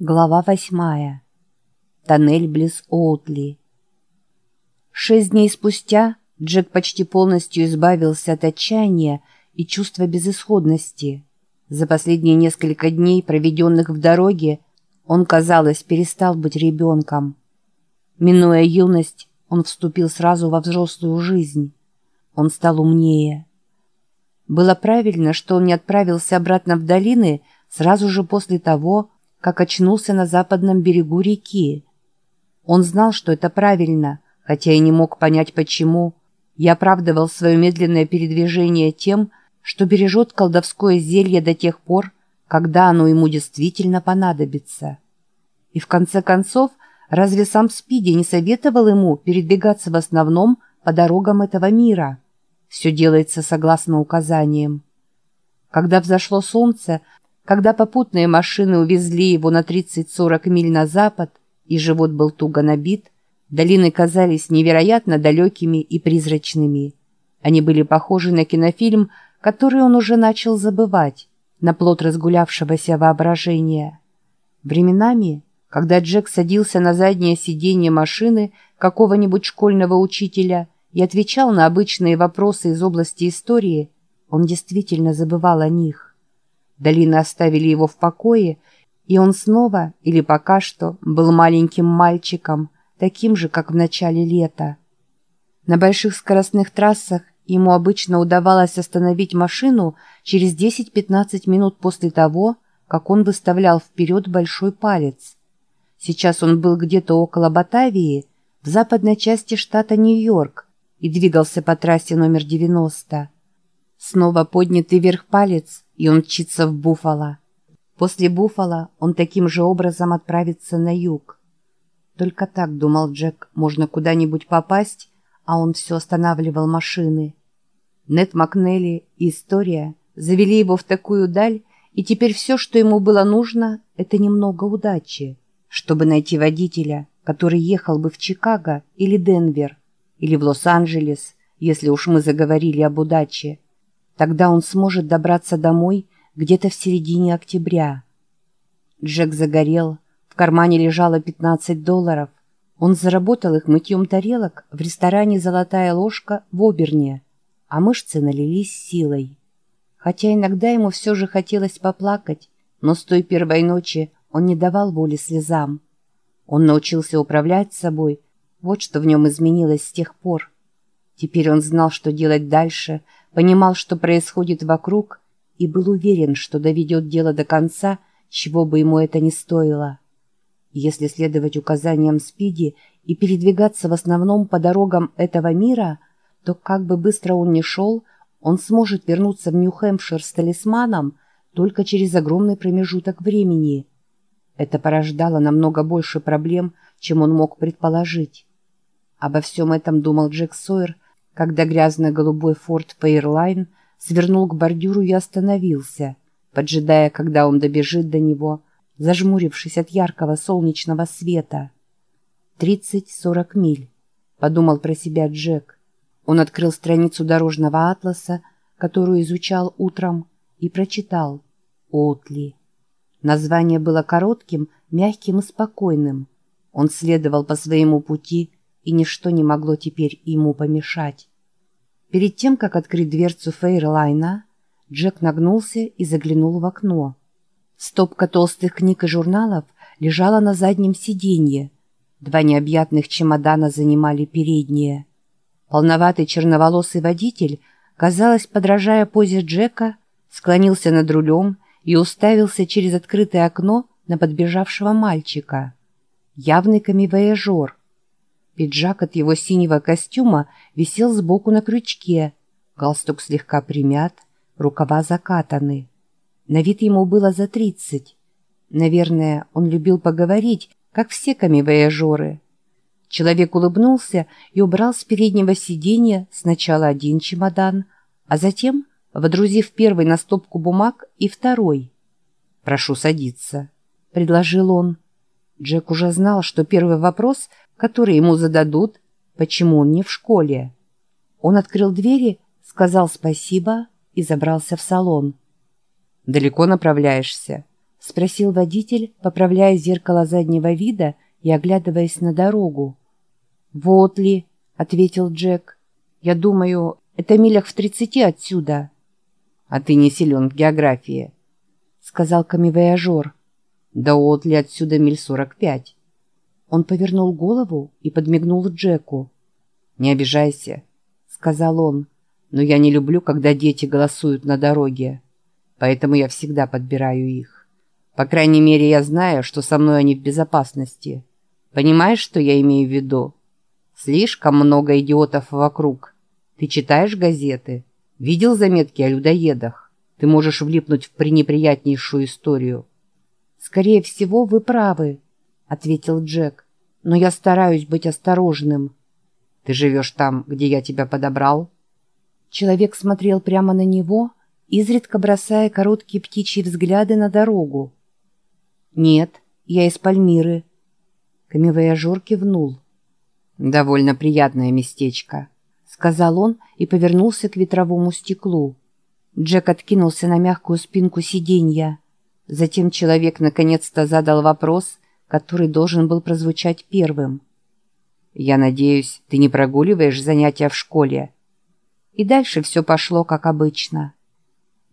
Глава восьмая. Тоннель близ Оутли. Шесть дней спустя Джек почти полностью избавился от отчаяния и чувства безысходности. За последние несколько дней, проведенных в дороге, он, казалось, перестал быть ребенком. Минуя юность, он вступил сразу во взрослую жизнь. Он стал умнее. Было правильно, что он не отправился обратно в долины сразу же после того, как очнулся на западном берегу реки. Он знал, что это правильно, хотя и не мог понять почему, и оправдывал свое медленное передвижение тем, что бережет колдовское зелье до тех пор, когда оно ему действительно понадобится. И в конце концов, разве сам Спиди не советовал ему передвигаться в основном по дорогам этого мира? Все делается согласно указаниям. Когда взошло солнце, когда попутные машины увезли его на 30-40 миль на запад, и живот был туго набит, долины казались невероятно далекими и призрачными. Они были похожи на кинофильм, который он уже начал забывать, на плод разгулявшегося воображения. Временами, когда Джек садился на заднее сиденье машины какого-нибудь школьного учителя и отвечал на обычные вопросы из области истории, он действительно забывал о них. Долины оставили его в покое, и он снова, или пока что, был маленьким мальчиком, таким же, как в начале лета. На больших скоростных трассах ему обычно удавалось остановить машину через 10-15 минут после того, как он выставлял вперед большой палец. Сейчас он был где-то около Батавии, в западной части штата Нью-Йорк, и двигался по трассе номер 90. Снова поднятый вверх палец, и он мчится в Буффало. После Буффало он таким же образом отправится на юг. Только так, думал Джек, можно куда-нибудь попасть, а он все останавливал машины. Нет Макнелли и история завели его в такую даль, и теперь все, что ему было нужно, это немного удачи, чтобы найти водителя, который ехал бы в Чикаго или Денвер, или в Лос-Анджелес, если уж мы заговорили об удаче, Тогда он сможет добраться домой где-то в середине октября. Джек загорел, в кармане лежало 15 долларов. Он заработал их мытьем тарелок в ресторане «Золотая ложка» в Оберне, а мышцы налились силой. Хотя иногда ему все же хотелось поплакать, но с той первой ночи он не давал воли слезам. Он научился управлять собой, вот что в нем изменилось с тех пор. Теперь он знал, что делать дальше — понимал, что происходит вокруг, и был уверен, что доведет дело до конца, чего бы ему это ни стоило. Если следовать указаниям Спиди и передвигаться в основном по дорогам этого мира, то как бы быстро он ни шел, он сможет вернуться в Нью-Хэмпшир с талисманом только через огромный промежуток времени. Это порождало намного больше проблем, чем он мог предположить. Обо всем этом думал Джек Сойер, когда грязно-голубой форт Фейрлайн свернул к бордюру и остановился, поджидая, когда он добежит до него, зажмурившись от яркого солнечного света. «Тридцать-сорок миль», — подумал про себя Джек. Он открыл страницу дорожного атласа, которую изучал утром, и прочитал «Отли». Название было коротким, мягким и спокойным. Он следовал по своему пути, и ничто не могло теперь ему помешать. Перед тем, как открыть дверцу Фейрлайна, Джек нагнулся и заглянул в окно. Стопка толстых книг и журналов лежала на заднем сиденье. Два необъятных чемодана занимали передние. Полноватый черноволосый водитель, казалось, подражая позе Джека, склонился над рулем и уставился через открытое окно на подбежавшего мальчика. Явный камевояжер, Пиджак от его синего костюма висел сбоку на крючке, галстук слегка примят, рукава закатаны. На вид ему было за тридцать. Наверное, он любил поговорить, как все камевояжеры. Человек улыбнулся и убрал с переднего сиденья сначала один чемодан, а затем, водрузив первый на стопку бумаг, и второй. «Прошу садиться», — предложил он. Джек уже знал, что первый вопрос который ему зададут, почему он не в школе. Он открыл двери, сказал спасибо и забрался в салон. «Далеко направляешься?» — спросил водитель, поправляя зеркало заднего вида и оглядываясь на дорогу. «Вот ли», — ответил Джек. «Я думаю, это милях в тридцати отсюда». «А ты не силен в географии», — сказал камевояжер. «Да Отли отсюда миль сорок пять». Он повернул голову и подмигнул Джеку. «Не обижайся», — сказал он, — «но я не люблю, когда дети голосуют на дороге, поэтому я всегда подбираю их. По крайней мере, я знаю, что со мной они в безопасности. Понимаешь, что я имею в виду? Слишком много идиотов вокруг. Ты читаешь газеты? Видел заметки о людоедах? Ты можешь влипнуть в пренеприятнейшую историю». «Скорее всего, вы правы», — ответил Джек. «Но я стараюсь быть осторожным». «Ты живешь там, где я тебя подобрал?» Человек смотрел прямо на него, изредка бросая короткие птичьи взгляды на дорогу. «Нет, я из Пальмиры». Камевояжер кивнул. «Довольно приятное местечко», — сказал он и повернулся к ветровому стеклу. Джек откинулся на мягкую спинку сиденья. Затем человек наконец-то задал вопрос, который должен был прозвучать первым. «Я надеюсь, ты не прогуливаешь занятия в школе?» И дальше все пошло как обычно.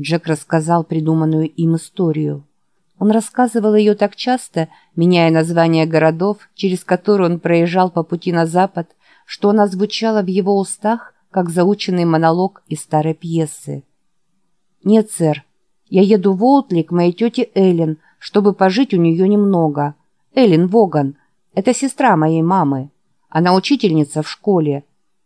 Джек рассказал придуманную им историю. Он рассказывал ее так часто, меняя названия городов, через которые он проезжал по пути на запад, что она звучала в его устах, как заученный монолог из старой пьесы. «Нет, сэр, я еду в Уотли к моей тете Эллен, чтобы пожить у нее немного. Эллен Воган. Это сестра моей мамы. Она учительница в школе.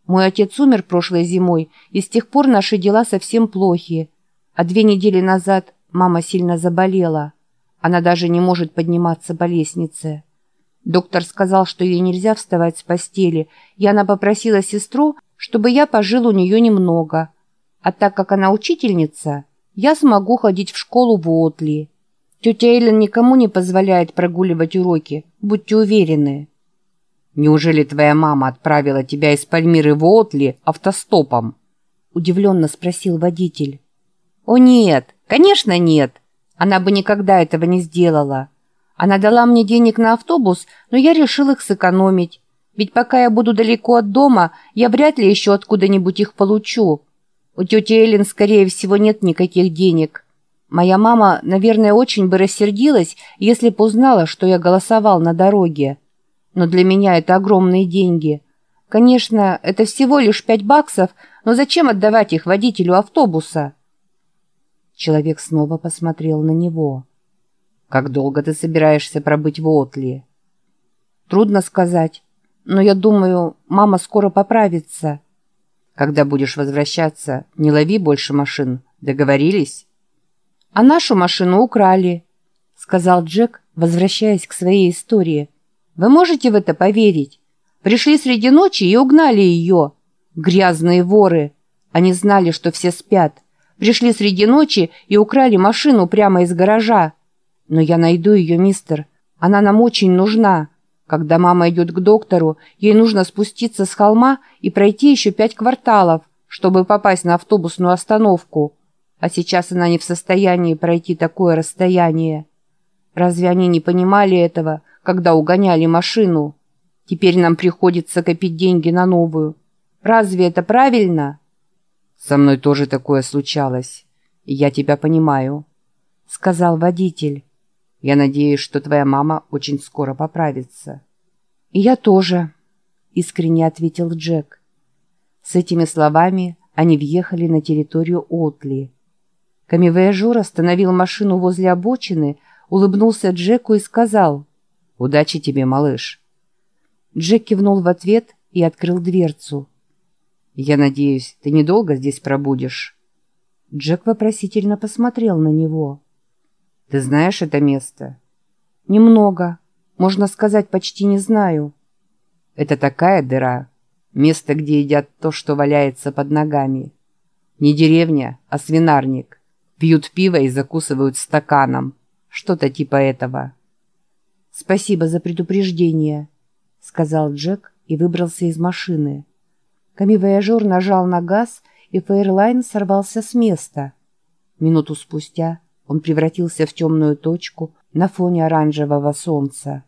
Мой отец умер прошлой зимой, и с тех пор наши дела совсем плохи. А две недели назад мама сильно заболела. Она даже не может подниматься по лестнице. Доктор сказал, что ей нельзя вставать с постели, и она попросила сестру, чтобы я пожил у нее немного. А так как она учительница, я смогу ходить в школу в Уотли. Тетя Эллен никому не позволяет прогуливать уроки, будьте уверены. Неужели твоя мама отправила тебя из Пальмиры в Уотли автостопом? Удивленно спросил водитель. О нет, конечно нет. Она бы никогда этого не сделала. Она дала мне денег на автобус, но я решил их сэкономить. Ведь пока я буду далеко от дома, я вряд ли еще откуда-нибудь их получу. У тети Эллен, скорее всего, нет никаких денег. Моя мама, наверное, очень бы рассердилась, если бы узнала, что я голосовал на дороге. Но для меня это огромные деньги. Конечно, это всего лишь пять баксов, но зачем отдавать их водителю автобуса?» Человек снова посмотрел на него. «Как долго ты собираешься пробыть в Отли?» «Трудно сказать, но я думаю, мама скоро поправится». Когда будешь возвращаться, не лови больше машин. Договорились?» «А нашу машину украли», — сказал Джек, возвращаясь к своей истории. «Вы можете в это поверить? Пришли среди ночи и угнали ее. Грязные воры. Они знали, что все спят. Пришли среди ночи и украли машину прямо из гаража. Но я найду ее, мистер. Она нам очень нужна. Когда мама идет к доктору, ей нужно спуститься с холма и пройти еще пять кварталов, чтобы попасть на автобусную остановку. А сейчас она не в состоянии пройти такое расстояние. Разве они не понимали этого, когда угоняли машину? Теперь нам приходится копить деньги на новую. Разве это правильно? Со мной тоже такое случалось. Я тебя понимаю, — сказал водитель. Я надеюсь, что твоя мама очень скоро поправится. И я тоже, искренне ответил Джек. С этими словами они въехали на территорию Отли. Коммивояжер остановил машину возле обочины, улыбнулся Джеку и сказал «Удачи тебе, малыш». Джек кивнул в ответ и открыл дверцу. «Я надеюсь, ты недолго здесь пробудешь?» Джек вопросительно посмотрел на него. Ты знаешь это место? Немного. Можно сказать, почти не знаю. Это такая дыра. Место, где едят то, что валяется под ногами. Не деревня, а свинарник. Пьют пиво и закусывают стаканом. Что-то типа этого. «Спасибо за предупреждение», — сказал Джек и выбрался из машины. Камивояжер нажал на газ, и Фейрлайн сорвался с места. Минуту спустя он превратился в темную точку на фоне оранжевого солнца.